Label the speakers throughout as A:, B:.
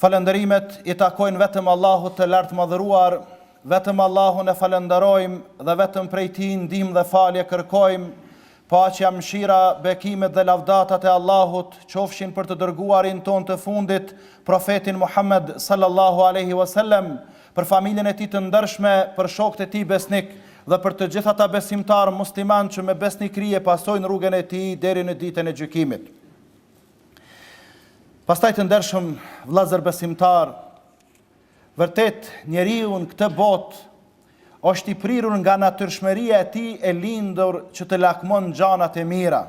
A: Falënderimet i takojnë vetëm Allahut të Lartmadhëruar, vetëm Allahun e falënderojmë dhe vetëm prej Tij ndihmë dhe falje kërkojmë, paqja, mëshira, bekimet dhe lavdatat e Allahut qofshin për të dërguarin tonë të fundit, Profetin Muhammed, sallallahu alejhi ue sellem, për familjen e tij të ndershme, për shokët e tij besnikë dhe për të gjithë ata besimtarë muslimanë që me besnikëri e pasojnë rrugën e tij deri në Ditën e Gjykimit. Pastaj të ndershëm vllazër besimtar, vërtet njeriu në këtë botë është i prirur nga natyrshmëria e tij e lindur që të lakmon gjanat e mira.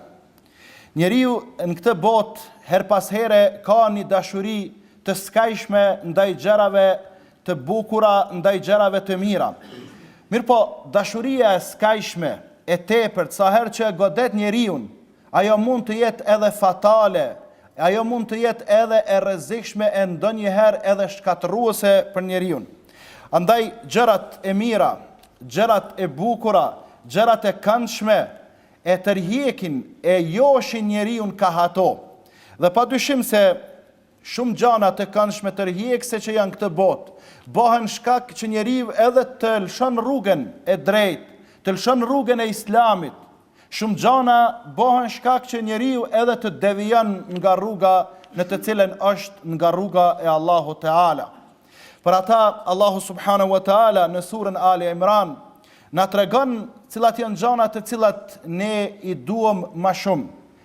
A: Njeriu në këtë botë herë pas here ka një dashuri të skajshme ndaj gjërave të bukura, ndaj gjërave të mira. Mirëpo dashuria e skajshme e tepërt sa herë që e godet njeriun, Ajo mund të jetë edhe fatale, ajo mund të jetë edhe e rrezikshme e ndonjëherë edhe shkatërruese për njeriun. Andaj gjërat e mira, gjërat e bukura, gjërat e këndshme e tërhjekin, e joshin njeriun kah ato. Dhe padyshim se Shumë gjana të këndshme tërhjekëse që janë këtë botë, bohen shkak që njeriu edhe të lëshon rrugën e drejtë, të lëshon rrugën e Islamit. Shumë gjana bohen shkak që njeriu edhe të devijon nga rruga në të cilën është, nga rruga e Allahut Teala. Për ata, Allahu subhanahu wa ta'ala në surën Ali Imran na tregon cilat janë gjana të cilat ne i duam ma shumë.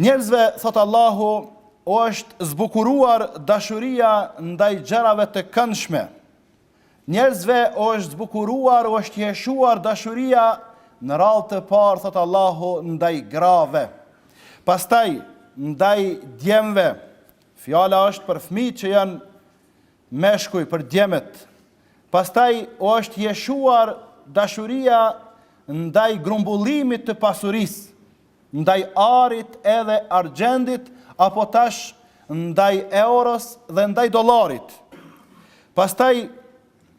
A: Njerëzve, thotë Allahu, u është zbukuruar dashuria ndaj gjërave të këndshme. Njerëzve u është zbukuruar, u është hijeshuar dashuria në radhë të parë, thotë Allahu, ndaj grave. Pastaj, ndaj djemve, fjala është për fmi që janë Meshkuj për djemtë. Pastaj u është hijeshuar dashuria ndaj grumbullimit të pasurisë, ndaj arit edhe argjendit apo tash ndaj euros dhe ndaj dollarit. Pastaj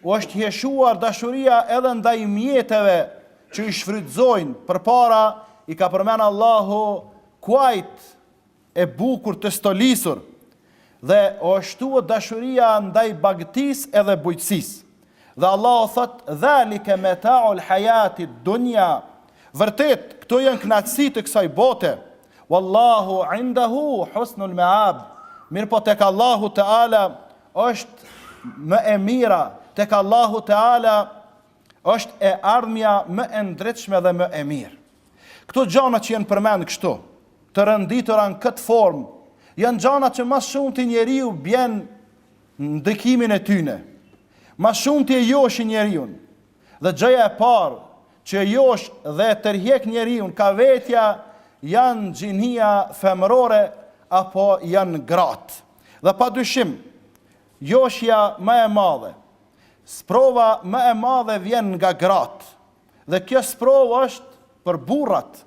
A: u është hijeshuar dashuria edhe ndaj mjeteve që i shfrytëzojnë, përpara i ka përmenë Allahu kuajt e bukur të stolisur dhe u është shtue dashuria ndaj bagëtisë edhe bujqësisë. Dhe Allahu thotë, Dhalike meta'ul hayatit dunya, Vërtet, këto janë kënaqësitë e kësaj bote. Wallahu 'indahu husnul ma'ab, Mirëpo tek Allahu Teala është më e mira, tek Allahu Teala Është e ardhmja më e ndritshme dhe më e mirë. Këto gjana që janë përmend kështu, të renditura në këtë formë, janë gjana që ma s'shumti njeriu bjen në ndikimin e tyne. Ma s'shumti e joshin njeriun. Dhe gjëja e parë që e josh dhe e tërhjek njeriun kah vetja janë gjinia femërore apo janë gratë. Dhe padyshim, joshja më e madhe Sprova më e madhe vjen nga gratë dhe kjo sprovë është për burrat.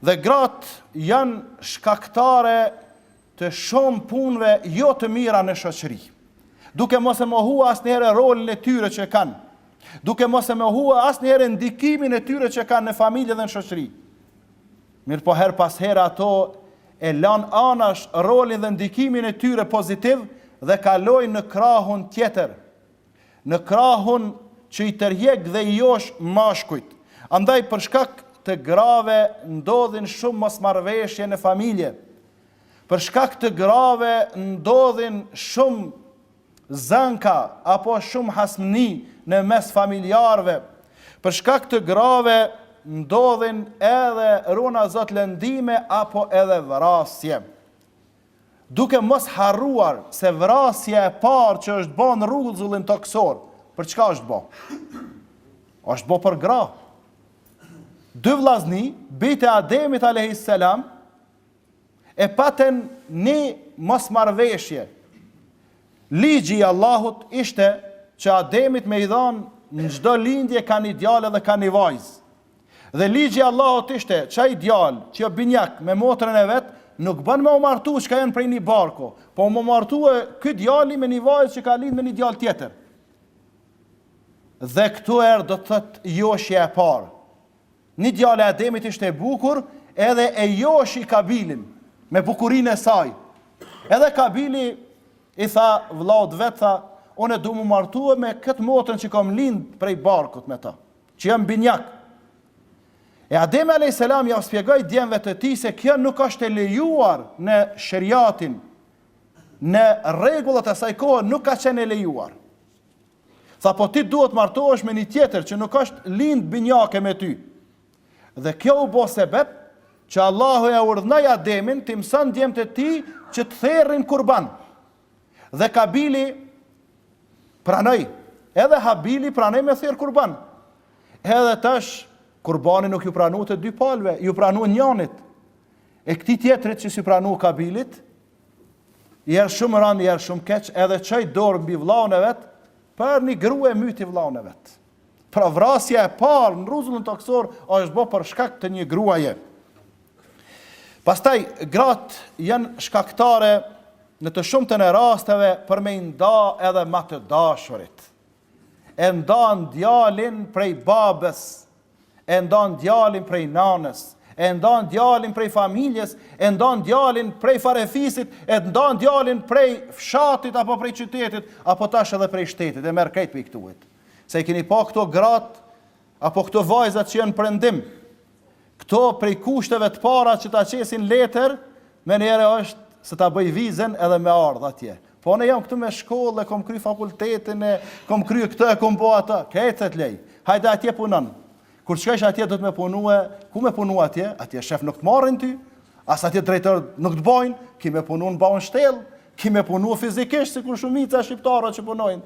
A: Dhe gratë janë shkaktare të shumë punëve jo të mira në shoqëri. Duke mos e mohua asnjëherë rolin e tyre që kanë, duke mos e mohua asnjëherë ndikimin e tyre që kanë në familje dhe në shoqëri. Mirëpo herë pas here ato e lanë anash rolin dhe ndikimin e tyre pozitiv dhe kalojnë në krahun tjetër, në krahun që i tërhjek dhe i josh mashkujt. Andaj për shkak të grave ndodhin shumë mosmarrëveshje në familje, për shkak të grave ndodhin shumë zënka apo shumë hasmni në mes familjarëve. Për shkak të grave ndodhin edhe runa Zot lëndime apo edhe vrasje. Duke mos harruar se vrasja e parë që është bë në rruzullin tokësor, për çka është bë? Është bë për gra. Dy vllazni, bijtë e Ademit alejhi selam, e patën ni mosmarrëveshje, Ligji i Allahut ishte që Ademit me i dhanë në çdo lindje ka ni djalë edhe ka ni vajzë. Dhe Ligji i Allahut ishte që ai djalë, që o binjak me motrën e vet nuk bën me u martu çka janë prej ni barku, po m'u martue ky djali me ni vajzë që ka lindë me ni djalë tjetër. Dhe këtu erdh do të thotë joshja e parë. Ni djalë e Ademit ishte e bukur edhe e joshi Kabilin me bukurinë e saj. Edhe Kabili i tha vëllaut vet tha, unë du m'u martue me këtë motrën që kam lind prej barkut me të, që jam binjak. E Ademi alejhi selam jau spjegoi djemve të tij se kjo nuk është e lejuar në sheriatin, në rregullat e asaj kohe nuk ka qenë e lejuar. Tha po ti duhet martohesh me një tjetër që nuk është lind binjake me ty. Dhe kjo u bo sebep që Allahu e urdhnoi Ademin t'i mëson djemt e tij që të therrin kurban. Dhe Kabili pranoi, edhe Habili pranoi me therr kurban. Edhe tash, kurbani nuk ju pranu të dy palve, ju pranu njanit. E këtij tjetrit që s'i pranu Kabilit, I erdh shumë rëndë, i erdh shumë keq, edhe çoi dorë mbi vllaun e vet, për një grua e myti vllaun e vet. Pra vrasja e parë në rruzullin tokësor është bo për shkak të një gruaje. Pastaj grat janë shkaktare në të shumtën e rasteve për me i nda edhe ma të dashurit. E ndan djalin prej babës e ndan djalin prej nanës, e ndan djalin prej familjes, e ndan djalin prej farefisit, e ndan djalin prej fshatit apo prej qytetit, apo tash edhe prej shtetit, e merr krejt prej këtuhit. Se i keni pa këto gratë, apo këto vajzat që janë n'perëndim, këto prej kushteve të para që ta qesin n'letër, menjëhere është se ta boj vizën edhe me ardhë atje. Po unë jam këtu me shkollë, e kom kry fakultetin, e kom kry këtë, e kom bo atë. Këtë se të lej. Hajde atje punon. Kur t'shkojsh atje do të me punue, ku me punu atje? Atje shef nuk të marrin ty. As atje drejtor nuk të bojnë, ki me punu në baushtell, ki me punu fizikisht, sikur shumica e shqiptarëve që punojnë.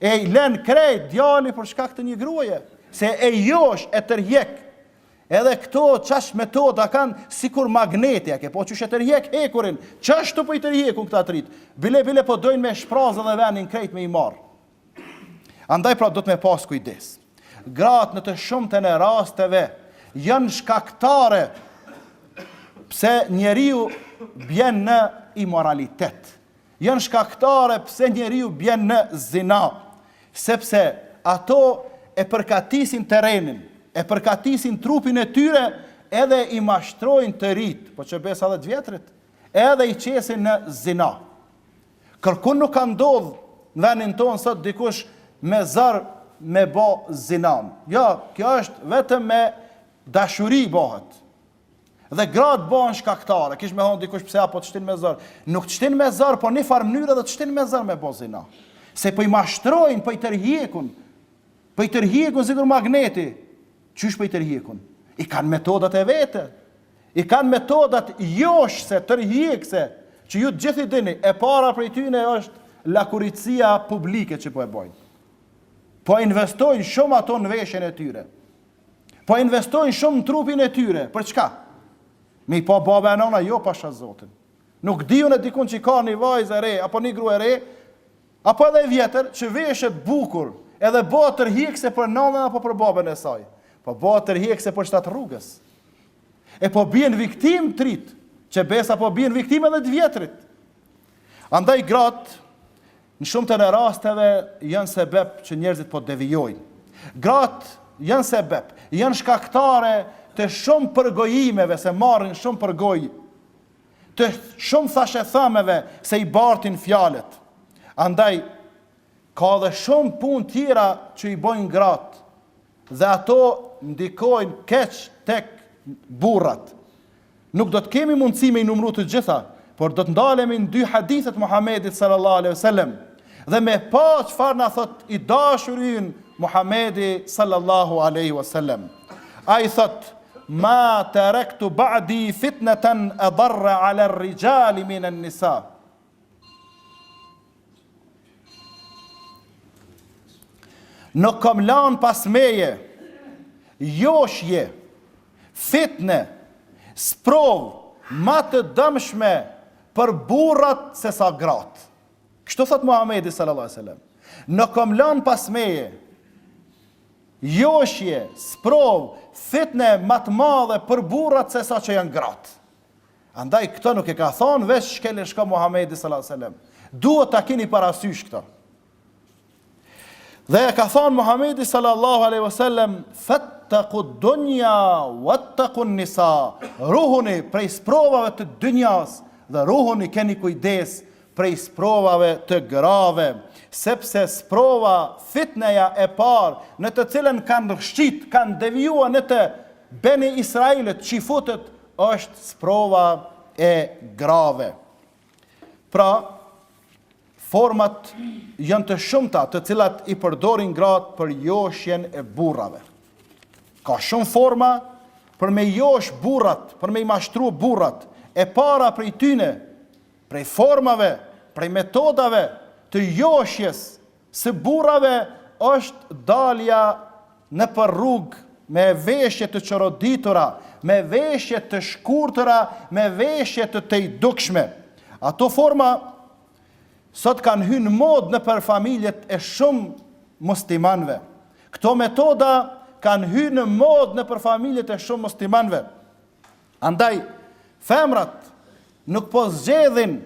A: E len krejt djali për shkak të një gruaje, se e josh e tërhjek. Edhe këto asi metoda kanë sikur magneti, a ke pa qysh e tërhjek hekurin, qashtu po i tërhjekun këta t'ritë. Bile bile po dojnë me e shprazë edhe venin krejt me i marr. Andaj pra do të me pas kujdes. Gratë në të shumtën e rasteve janë shkaktare pse njeriu bjen në imoralitet. janë shkaktare pse njeriu bjen në zina, sepse ato e përgatisin terrenin, e përgatisin trupin e tyre edhe i mashtrojnë të ritë, po qebesa dhe të vjetrit, edhe i qesin në zina. Kërkun nuk ka ndodhë në venin tonë sot dikush me zor me bo zinan. Jo, kjo është vetëm me dashuri bohet. Dhe gratë bohen shkaktare, kish me thonë dikush pse a po të shtin me zor. Nuk të shtin me zor, po një farë mënyrë edhe të shtin me zor me bo zina. Se po i mashtrojnë, po i tërhjekun, po i tërhjekun sikur magneti, qysh po i tërhjekun? I kanë metodat e veta, i kanë metodat joshse, tërhjekse, që ju të gjithë i dini, e para prej tyne është lakuriqësia publike që po e bojnë. Po investojnë shumë ato në veshjen e tyre. Po investojnë shumë n'trupin e tyre, për çka? Me i pa baba e nana, jo pasha Zotin. Nuk di unë dikun që ka një vajzë e re, apo një grua e re, apo edhe e vjetër, që veshet bukur, edhe bohet tërhjekse për nanën apo për babën e saj. Po bohet tërhjekse për njerëzt e rrugës. E po bien viktim t'ritë, qebesa po bien viktim edhe të vjetrit. Andaj grat Në shumicën e rasteve janë sebep që njerëzit po devijojnë. Gratë janë sebep, janë shkaktare të shumë përgojimeve se marrin shumë përgojë, të shumë thashethëmeve se i bartin fjalët. Andaj ka edhe shumë punë tjera që i bojnë gratë Dhe ato ndikojnë keq tek burrat. Nuk do të kemi mundësi me i numru të gjitha, por do të ndalemi në dy hadithe të Muhamedit sallallahu alejhi ve sellem dhe me pa çfarë na thotë i dashuri ynë Muhamedi sallallahu alejhi ve sellem. Ai thotë: "Ma taraktu ba'di fitnatan adarra 'ala ar-rijali min an-nisa." Nuk kom lanë pas meje, joshje, fitne, sprovë, ma të dëmshme për burrat se sa gratë. Kështu thotë Muhamedi sallallahu alaihi wasallam. Nuk kom lanë pas meje, joshje, sprovë, fitne ma të madhe për burrat se sa që janë gratë. Andaj këtë nuk e ka thonë veç shkel e shko Muhamedi sallallahu alaihi wasallam. Duhet ta keni parasysh këtë. Dhe e ka thonë Muhamedi sallallahu alaihi wasallam fattaqu dunya wattaqu nisa. Ruhuni prej sprovave të dynjas dhe ruhuni keni kujdes prej sprovave të grave, sepse sprova fitneja e parë në të cilën kanë rëshqit, kanë devijua në të beni Israelit, qifutët, Është sprova e grave. Pra, format janë të shumta të cilat i përdorin gratë për joshjen e burrave. Ka shumë forma për me i josh burrat, për me i mashtru burrat. E para prej tyne, prej formave, prej metodave të joshjes Së burrave është dalja nëpër rrugë me veshje të çoroditura, me veshje të shkurtura, me veshje të tejdukshme. Ato forma sot kanë hy në modë nëpër familjet e shumë muslimanëve. Këto metoda kanë hy në modë nëpër familjet e shumë muslimanëve. Andaj, femrat nuk po zgjedhin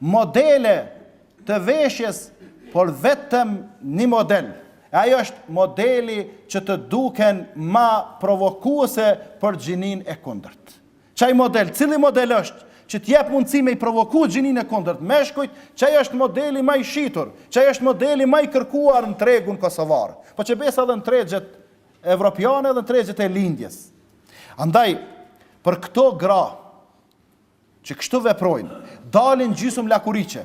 A: modele të veshjes, por vetëm një model. E ai është modeli që të duken ma provokuese për gjininë e kundërt. Qaj model, cili model është që t'jep mundësi me i provoku gjininë e kundërt meshkujt, qaj është modeli ma i shitur, qaj është modeli ma i kërkuar në tregun kosovar, po qe besa edhe në tregjet evropiane edhe në tregjet e lindjes. Andaj, për këto gra që kështu veprojnë, dalin gjysëm lakuriqe,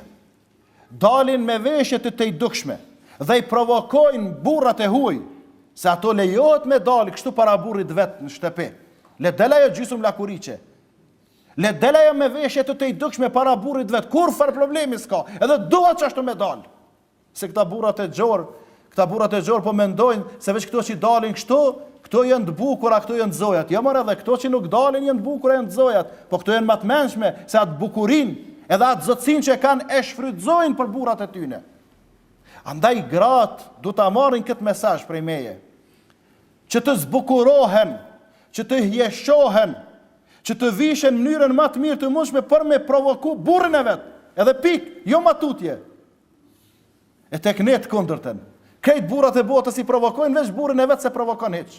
A: dalin me veshje të tejdukshme, dhe i provokojnë burrat e huaj, se ato lejohet me dalë kështu para burrit vet në shtëpi, le del ajo gjysëm lakuriqe, le del ajo me veshje të tejdukshme para burrit vet, kurrfarë problemi s'ka, edhe duhet që ashtu me dalë. Se këta burrat e gjorë, këta burrat e gjorë po mendojnë se veç këto që dalin kështu, këto janë të bukura, këto janë të zojat. Jo more edhe këto që nuk dalin janë të bukura, janë të zojat, po këto janë ma të mençme se atë bukurinë, edhe atë zotësinë që e kanë e shfrytëzojnë për burrat e tyne. Andaj gratë du ta marrin këtë mesazh prej meje. Që të zbukurohen, që të hjeshohen, që të vishen në mënyrën ma të mirë të mundshme për me provoku burrin e vet. Edhe pikë, jo ma tutje. E tek ne të kundërtën. Krejt burrat e botës i provokojnë veç burrin e vet s'e provokon hiç.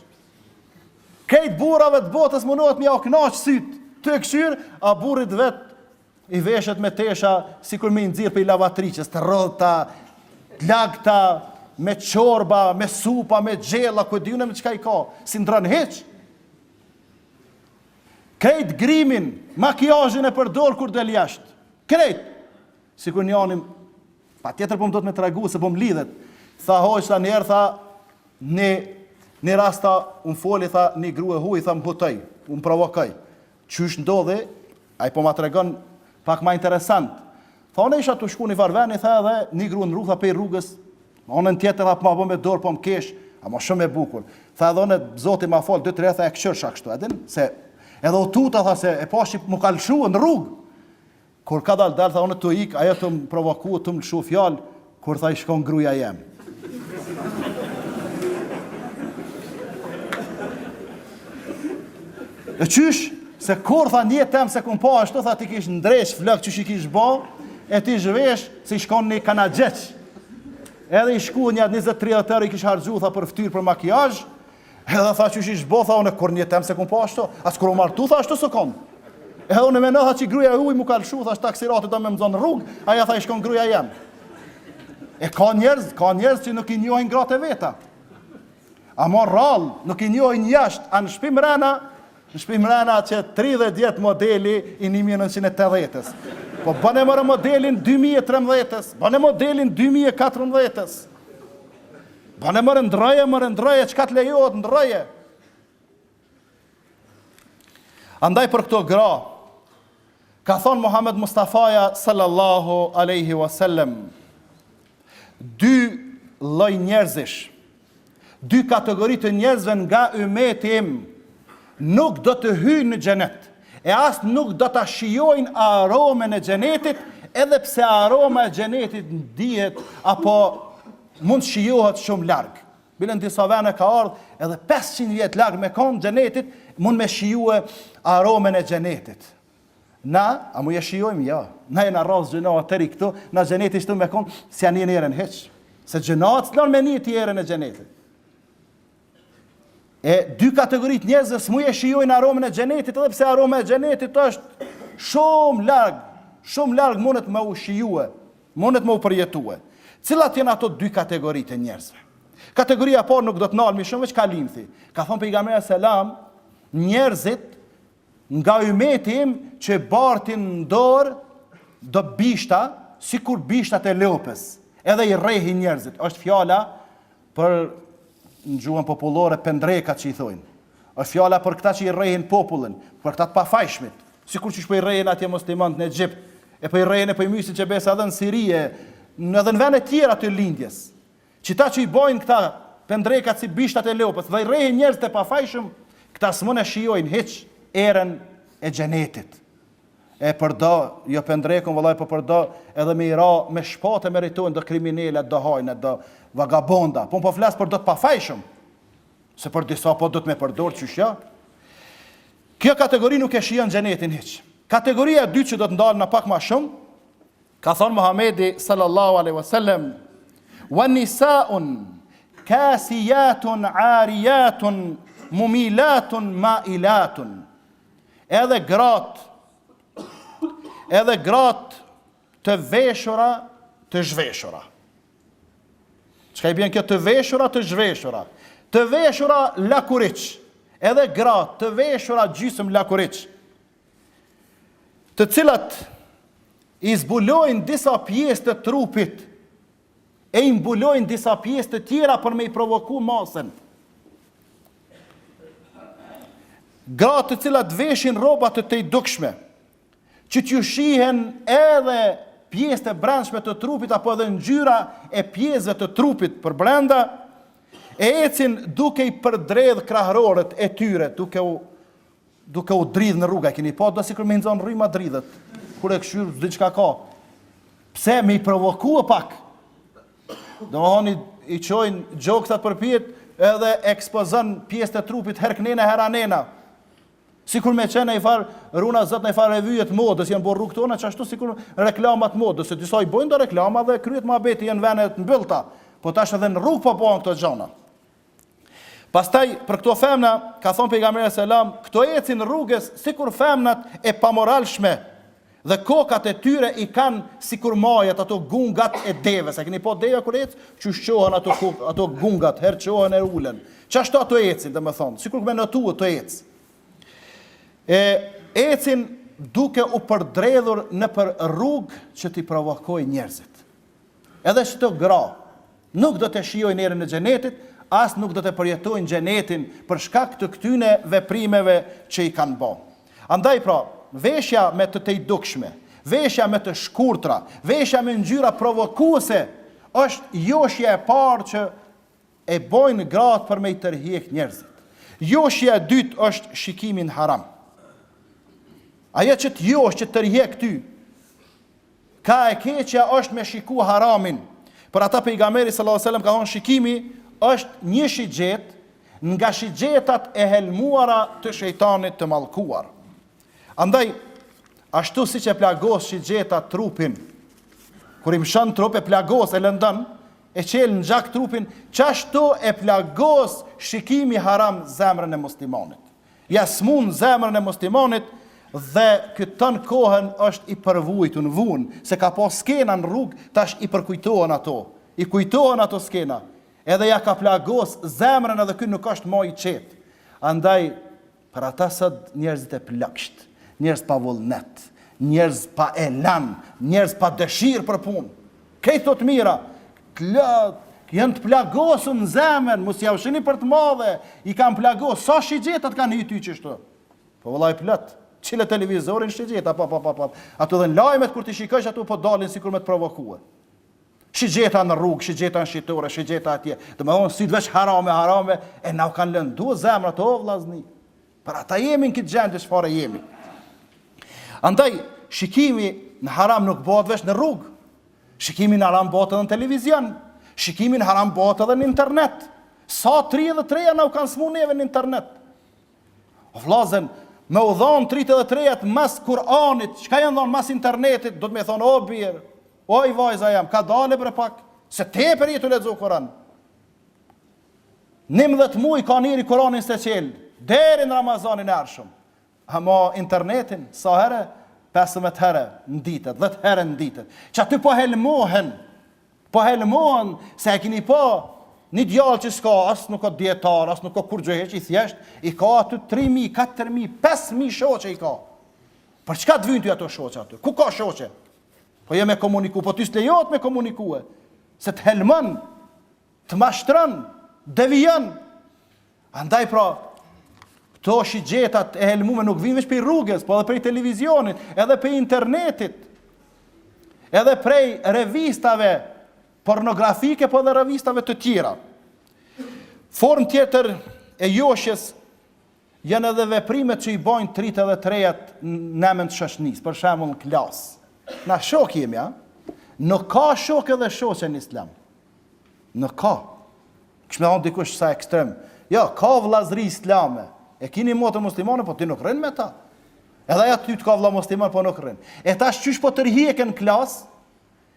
A: Krejt burrave të botës mundohet me jau kënaq sytë, tu e këqyr, a burrit vet i veshet me tesha sikur me i nxirr prej lavatriçës, të rrudhta, të lagta, me çorba, me supa, me gjella, ku di unë me çka i ka, s'i ndrron hiç. Krejt grimin, makiazhin e përdor kur del jashtë. Krejt. Sikur njani, patjetër po më duhet me tregu se po më lidhet. Tha hoxhë, tha njëherë, tha në një rast tha um foli tha një grua e huaj tha më hutoi, um provokoi. Qysh ndodhi? Ai po ma tregon pak ma interesant. Tha unë isha tu shku n'një farë veni, tha edhe një grua në rrugë, tha pej rrugës, në anën tjetër, tha po ma bën me dorë, po më kesh, ama shumë e bukur. Tha edhe unë, zoti ma falë, dy tre, tha e këqyrsha kështu, e din, se edhe u tuta, tha se e pashë m'u ka lëshu në rrugë. Kur kadal-dal tha unë tu ik ajo tu më provoku tu më lëshu fjalë kur tha ish kon gruja jem. E qysh se kurrë tha n'jetë tem s'e kum pa ashtu tha t'i kish ndreq flokët qysh i kish bo e t'ish zhvesh se ish kon në kanagjegj. Edhe i shku një 20-30 euro i kish harxhu tha për fytyrë për makiazh, Edhe tha qysh ish bo, tha unë kurrë n'jetë tem s'e kum pa ashtu, as kur u martu tha ashtu s'u kon. Edhe unë mendoj tha që gruja e huaj m'u ka lëshu, tha taksirati do me më nxon n'rrugë, ai ja tha ish kon gruja jem. E ka njerëz, ka njerëz që nuk i njohin gratë e veta. Ama rrallë, nuk i njohin jashtë, a në shpi mrena, Në shpi mrena që tridhjetë vjet modeli i një mijë e nëntëqind e tetëdhjetës. Po bane more modelin dy mijë e trembëdhjetës, bane modelin dy mijë e katërmbëdhjetës. Bane more ndrroje, more ndrroje, çka të lejohet ndrroje. Andaj për këto gra, Ka thonë Muhamed Mustafaja sallallahu alejhi wa sellem, dy lloj njerëzish, dy kategori të njerëzve nga ymeti im nuk do të hyjnë në xhenet, e as nuk do ta shijojnë aromen e xhenetit, edhe pse aroma e xhenetit ndihet apo mund shijohet shumë larg. Bile në disa vene ka ardhë edhe 500 vjet larg me konë xhenetit, mund me shijue aromen e xhenetit. Na, a mun e shijojmë? Jo. Na jena rras gjynahe deri këtu, na xheneti ktu me konë, s'ia nijmë erën hiç. Se gjynahet s'lanë me ni ti erën e xhenetit. E dy kategori të njerëzve s'mun e shijojnë aromen e xhenetit, edhe pse aroma e xhenetit është shumë larg, shumë larg mundet me u shijue. Mundet me u përjetue. Cilat janë ato dy kategoritë e njerëzve? Kategoria e parë nuk do të nalmi shumë veç kalimthi. Ka thonë pejgamberi selam, njerëzit nga ymeti im që bartin në dorë do bishta, sikur bishtat e lopës. Edhe i rrehin njerëzit, është fjala Për në gjuhën popullore pendreka që i thojnë. Është fjala për këta që i rrehin popullin, për këta të pafajshmit. Sikur qysh po i rrehin atje muslimanët në Egjipt, e po i rrehin e po i mysin që besa edhe në Siri e edhe në vene të tjera të lindjes. Qita që i bajnë këta pendrekat si bishtat e lopës dhe i rrehin njerëz të pafajshëm, këta s'mund e shijojnë hiç erën e xhenetit. E për do, jo pendrekun vëllai po për do edhe me i ra me shpatë e meritojnë do kriminela do hajna do vagabonda po unë po flas për do të pafajshëm se për disa po do të me përdor qysh jo kjo kategori nuk e shijon xhenetin hiç kategoria e dytë që do të ndalna pak ma shumë ka thonë Muhamedi sallallahu alaihi wasallam wa nisaun kasiyatun ariyatun mumilatun mailatun Edhe gratë, edhe gratë të veshura, të zhveshura. Çka i bjen kjo të veshura, të zhveshura. Të veshura lakuriç, edhe gratë të veshura gjysëm lakuriç. Të cilat i zbulojnë disa pjesë të trupit e i mbulojnë disa pjesë të tjera për me i provoku masën. Gratë të cilat veshin rroba të tejdukshme, që t'ju shihen edhe pjesët e brendshme të trupit, apo edhe ngjyra e pjesëve të trupit përbrenda, e ecin duke i përdredh krahërorët e tyre, duke u Duke u dridh në rrugë, a keni pa do sikur me i nxon rryma dridhet. Kur e këshyr, s'din çka ka. Pse me i provoku pak? Domethënë i, i çojnë gjoksat përpjet edhe ekspozon pjesët e trupit herë knena herë anena. Sikur me qenë ai far runa zot në far revyje të modës, janë bërë rrugët tona qashtu sikur reklama të modës, se disa i bëjnë do reklama dhe kryhet muhabeti janë vene të mbyllta. Po tash edhe në rrugë po bëhen këto gjëna. Pastaj për këto femna ka thënë pejgamberi alejhi selam, këto ecin rrugës sikur femnat e pamoralshme dhe kokat e tyre i kanë sikur majat ato gungat e devës. A keni pa deva kur ec? Qysh çohen ato ato gungat, herë çohen e ulen. Qashtu ato ecin, domethënë, sikur me notu tu ec. E ecin duke u përdredhur nëpër rrugë që t'i provokojë njerëzit. Edhe këto gra nuk do te shijojnë erën e xhenetit, as nuk do te përjetojnë xhenetin për shkak të këtyne veprimeve që i kanë bo. Andaj pra, veshja me të tejdukshme, veshja me të shkurtra, veshja me ngjyra provokuese është joshja e parë që e bojnë gratë për me i tërhjek njerëzit. Joshja e dytë është shikimi në haram. Ajo që të josh, që të tërhjek ty, Ka e keqja është me shiku haramin, për ata Pejgamberi sallallahu alejhi ve sellem ka thonë shikimi është një shigjetë nga shigjetat e helmuara të shejtanit të mallkuar. Andaj ashtu siç e plagos shigjeta trupin, kur i mshon trup e plagos e lëndon, e çel në gjak trupin, qashtu e plagos shikimi haram zemrën e muslimanit. Ja smun zemrën e muslimanit dhe ky ton kohen është i përvujtun vun se ka pa skena në rrugë tash i përkujtohen ato i kujtohen ato skena edhe ja ka plagos zemrën edhe ky nuk është ma i qetë andaj për ata sot njerzit e plogsht njerz pa vullnet njerz pa elan njerz pa dëshirë për punë Kejto të mira, janë të plagosur në zemër, mos jau shihni për të madhe, i kanë plagosur, sa shigjeta të kanë hy ty qështu. Po vëllai plot, çile televizorin shigjeta, pa pa pa pa. Ato edhe lajmet kur t'i shikosh ato po dalin sikur me të provokue. Shigjeta në rrugë, shigjeta në shitore, shigjeta atje. Domethënë sytë veç harame, harame e na kanë lëndu zemrat o vllazni. Për ata jemi në këtë gjendje çfarë jemi. Andaj shikimi në haram nuk bëhet veç në rrugë. Shikimi në haram bëhet edhe në televizion. Shikimi në haram bëhet edhe në internet. Sa të ri edhe të reja na u kanë smu neve në internet. O vllazën, me u dhonë të ritë edhe të rejat mas Kur'anit, çka janë dhonë mas internetit, duhet me thonë, o bir, oj vajza jem, kadale bre pak, se tepër je tu lexu Kur'an. Njëmbëdhjetë muaj ka njeri Kur'anin se çel deri në Ramazanin e ardhshëm. Ama internetin sa herë? pesëmbëdhjetë herë në ditë, dhjetë herë në ditë. Që aty po helmohen. Po helmohen se e keni pa një djalë që s'ka as nuk â dijetar, as nuk â kurgjë i thjesht, i ka aty 3000, 4000, 5000 shoqe i ka. Për çka të vyjnë ty ato shoqe aty? Ku ka shoqe? Po, jo me komuniku, po ty s'lejohet me komunikue, se të helmon, të mashtron, devijon. Andaj pra, këto shigjetat e helmume nuk vijnë veç prej rrugës, po edhe prej televizionit, edhe prej internetit, edhe prej revistave pornografike, po edhe revistave të tjera. Formë tjetër e joshjes Janë edhe veprimet që i bajnë të rijtë edhe të rejat në emën të shoqnisë, për shembull në klasë. Na shokë jemi a? Nuk ka shokë edhe shoqe në Islam. Nuk ka. Kish me thënë dikush sa ekstrem. Jo, ka vllazëri islame. E ki ni motër muslimane, po ti nuk rrin me ta. Edhe ajo ty të ka vëlla musliman, po nuk rrin. E tash qysh po tërhiqen në klasë?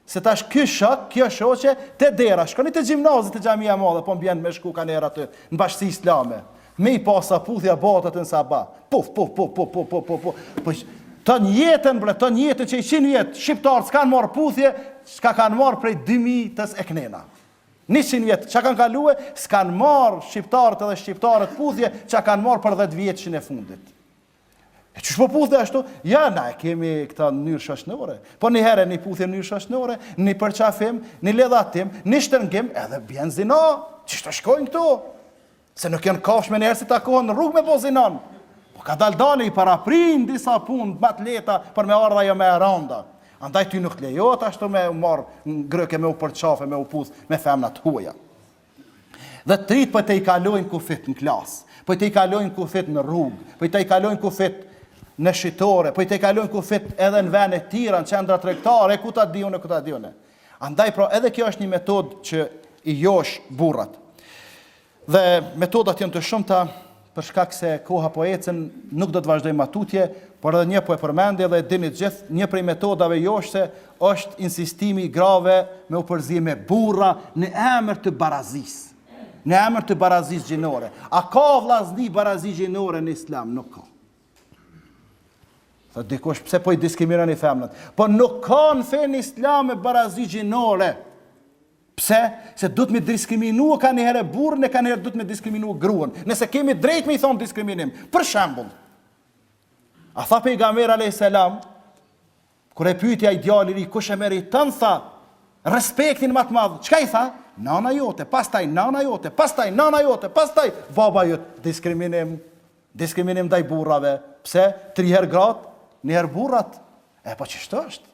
A: Se tash ky shok, kjo shoqe, te dera, shkoni te gjimnazi te xhamia e madhe, po m'bjen me shku kaniherë aty, në bashkësi islame, me i pa sa puthja bëhet aty në sabah, puf, puf, puf, puf, puf, puf, puf, puf, puf, tan jetën bre, tan jetën qe njiqind vjet, shqiptarët s'kanë marrë puthje, çka kanë marrë prej 2000-tës e knena. Njiqind vjet, që kanë kalue, s'kanë marrë shqiptarët edhe shqiptaret puthje, çka kanë marrë për 10-vjetëshin e fundit. E qysh po puthe ashtu? Jo, na e kemi këta mënyrë shoqnore. Po një herë një puthje mënyrë shoqnore, një përqafim, një ledhatim, një shtërngim, edhe bjen zina, qishtu shkojnë këtu? Se nuk janë kafshë menjëherë si takohen në rrugë me bo zinan. Po kadal-dale i paraprin disa punë, ma t'leta, për me ardh ajo ma e randa. Andaj ty nuk të lejohet ashtu me u marrë ngrykë, me u përqafë, me u puthë, me femna t'huja. Dhe të rijtë po i tejkalojnë kufijtë në klasë, po i tejkalojnë kufijtë në rrugë, po i tejkalojnë kufijtë në shitore, po i tejkalojnë kufijtë edhe në vene tjera, në qendra tregtare, ku ta di unë e ku ta di unë. Andaj, pra, edhe kjo është një metodë që i josh burrat. Dhe metodat janë të shumta, Për shkak se koha po ecën, nuk do të vazhdoj ma tutje, por edhe një po e përmendi dhe e dini të gjithë, një prej metodave joshëse është insistimi i grave me u përzi me burra në emër të barazisë, në emër të barazisë gjinore. A ka vllazni barazi gjinore në Islam? Nuk ka. Thot dikush pse po i diskriminoni femnat? Po nuk ka në fenë Islame barazi gjinore. Pse? Se duhet me diskriminu ka një herë burrin e ka një herë duhet me diskriminu gruen. Nëse kemi t'drejtë me i thonë diskriminim. Për shembull, a tha pejgamber a.s. Kur e pyti ai djali i ri, kush e meriton tha, respektin ma t'madh, çka i tha? Nana jote, pastaj, nana jote, pastaj, nana jote, pastaj, baba jote, diskriminim, diskriminim ndaj burrave. Pse? Tri herë gratë, një herë burrat. E po qështu është?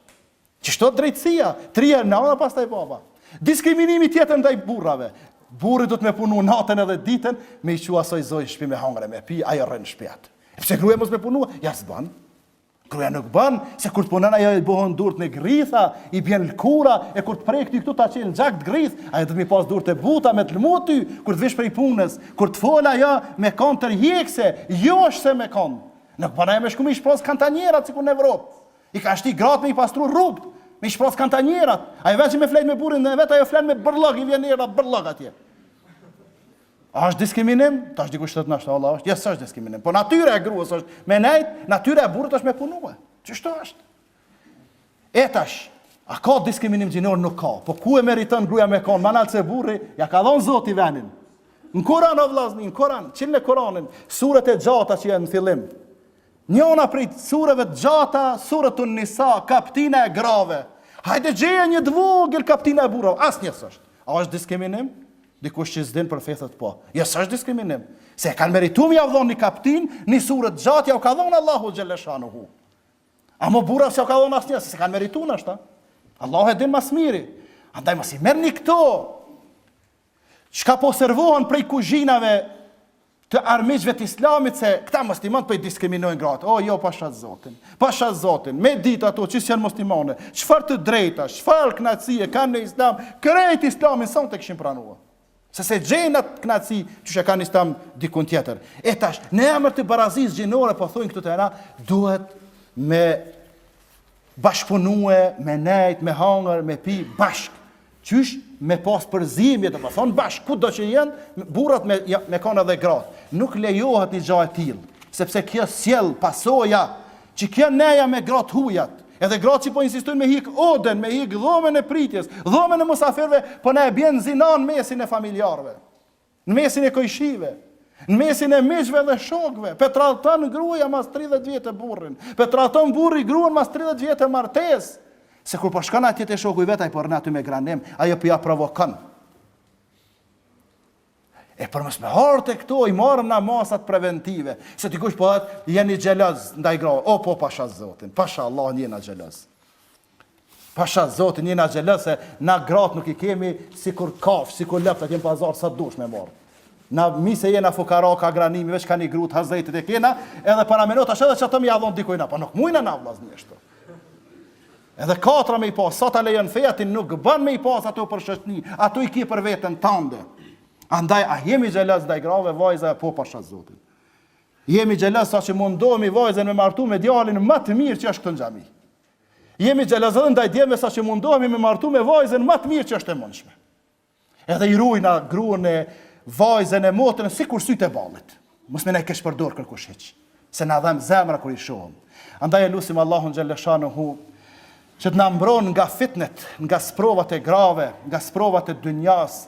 A: Qështu është drejtësia? Tri herë nana, pastaj baba. Diskriminimi tjetër ndaj burrave. Burri duhet me punu natën edhe ditën, me i çu asaj zojës në shtëpi me hangër e me pi, ajo rrin në shtëpi aty. E pse gruaja mos me punu? Ja s'ban. Gruaja nuk ban, se kur të punon ajo i bohen durët me gritha, i bjen lëkura, e kur të prek ty këtu ta çel në gjak të grith, ajo duhet me i pas durët e buta, me të lëmu ty, kur të vish prej punës, kur të fol ajo me kon tërheqëse, jo është s'e me kon. Nuk ban ajo me shku me i shpraz kontejnerat sikur në Evropë. I ka shti gratë me i pastru rrugët, me i shpraz kontejnerat. Ajo veç me flejt me burrin e vetë ajo flen me bërllog, i vjen era bërllog atje. A është diskriminim? Tash dikush thotë është, vallahi është, ja s'është diskriminim. Po natyra e grues është me nejt, natyra e burrit është me punue. Qështu është? E tash, a ka diskriminim gjinor? Nuk ka. Po ku e meriton gruja me konë? Ma nalt se burri, ja ka dhonë zoti venin. Në kuran, o vlazni, në kuran, çilne kuranin, suret e gjata që janë në fillim, Njona prej sureve të gjata Suretun Nisa Kaptina e grave Hajde gjeje një të vogël Kaptina e burrave Asnjë s'është A është diskriminim? Dikush që s'din për fe thot po Jo s'është diskriminim Se e kanë meritu me jau dhon një kaptin Një sure të gjatë Jau ka dhonë Allahu Xhelle shanuhu Amo burrave s'jau ka dhonë asnjë Se s'e kanë meritu nashta Allahu e din ma s'miri Andaj mos i merrni këto Çka po servohen prej kuzhinave të armiqve të islamit se këta musliman po i diskriminojnë gratë. O jo pasha Zotin. Pasha Zotin. Me ditë ato që s'janë muslimane, çfarë të drejta, çfarë kënaqësie kanë në islam, krejt islamin sante e kishin pranu. Se s'e gjejnë atë kënaqësi qysh e kanë n'islam dikun tjetër. E tash, në emër të barazisë gjinore, po thujnë këto tjerat, duhet me bashkëpunue, me nejt, me hangër, me pi, bashkë, qysh me pas përzimje domethonë, bashkë, kudo që jenë, burrat me, ja, me kanë edhe gratë. Nuk lejohet një gja e tillë, sepse kjo sjell pasoja, qekjo nejja me gratë e huja, edhe gratë që po insistojnë me hik oden, me hik dhomen e pritjes, dhomen e musafirve, po na e bjen zinanë n'mesin e familjarve. Në mesin e kojshive, në mesin e miqve dhe shokve, p'e tradhton gruja mas 30 vjete burrin, p'e tradhton burri gruan mas 30 vjete martesë. Se kur po shkon atje te shoku i vet, ai po rrin aty me granim, ajo po ja provokon. E për mos me ardhë te këto, i marrim na masat preventive, se dikush po thet, jeni xheloz, ndaj grave, o po pasha zotin, pasha Allahun, jena xheloz. Pasha zotin jena xhelozë se na gratë nuk i kemi sikur kafshë, sikur lopt te kemi pazar sa dush me marr. Na nëse jena fukara kah gra nimi veç ka një gru t'hasretit e kena, edhe pare me na dhash edhe çato me ia dhon dikujna, po nuk mujna n'vllazni ashtu. Edhe katra me i pas, sa ta lejon feja ti nuk bën me i pas ato për shoqni, ato i ki për veten tande. Andaj a jemi xheloz ndaj grave vajzave po pasha zotin. Jemi xheloz sa që mundohemi vajzën me martu me djalin më të mirë që është këtu në xhami. Jemi xhelozë ndaj djemve sa që mundohemi me martu me vajzën më të mirë që është e mundshme. Edhe i ruajna gruan e vajzën e motrën sikur sytë e ballit. Mos me na keqpërdor kërkush hiç, se na dhemb zemra kur i shohim. Andaj e lusim Allahun xhele shanuhu që të na mbron nga fitnet, nga sprovat e grave, nga sprovat e dynjas,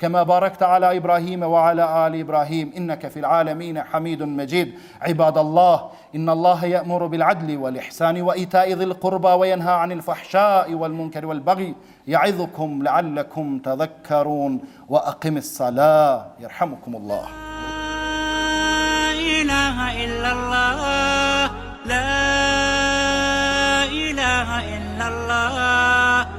A: كما باركت على ابراهيم وعلى ال ابراهيم انك في العالمين حميد مجيد عباد الله ان الله يامر بالعدل والاحسان وايتاء ذي القربى وينهى عن الفحشاء والمنكر والبغي يعظكم لعلكم تذكرون واقم الصلاه يرحمكم الله
B: لا اله الا الله لا إله إلا الله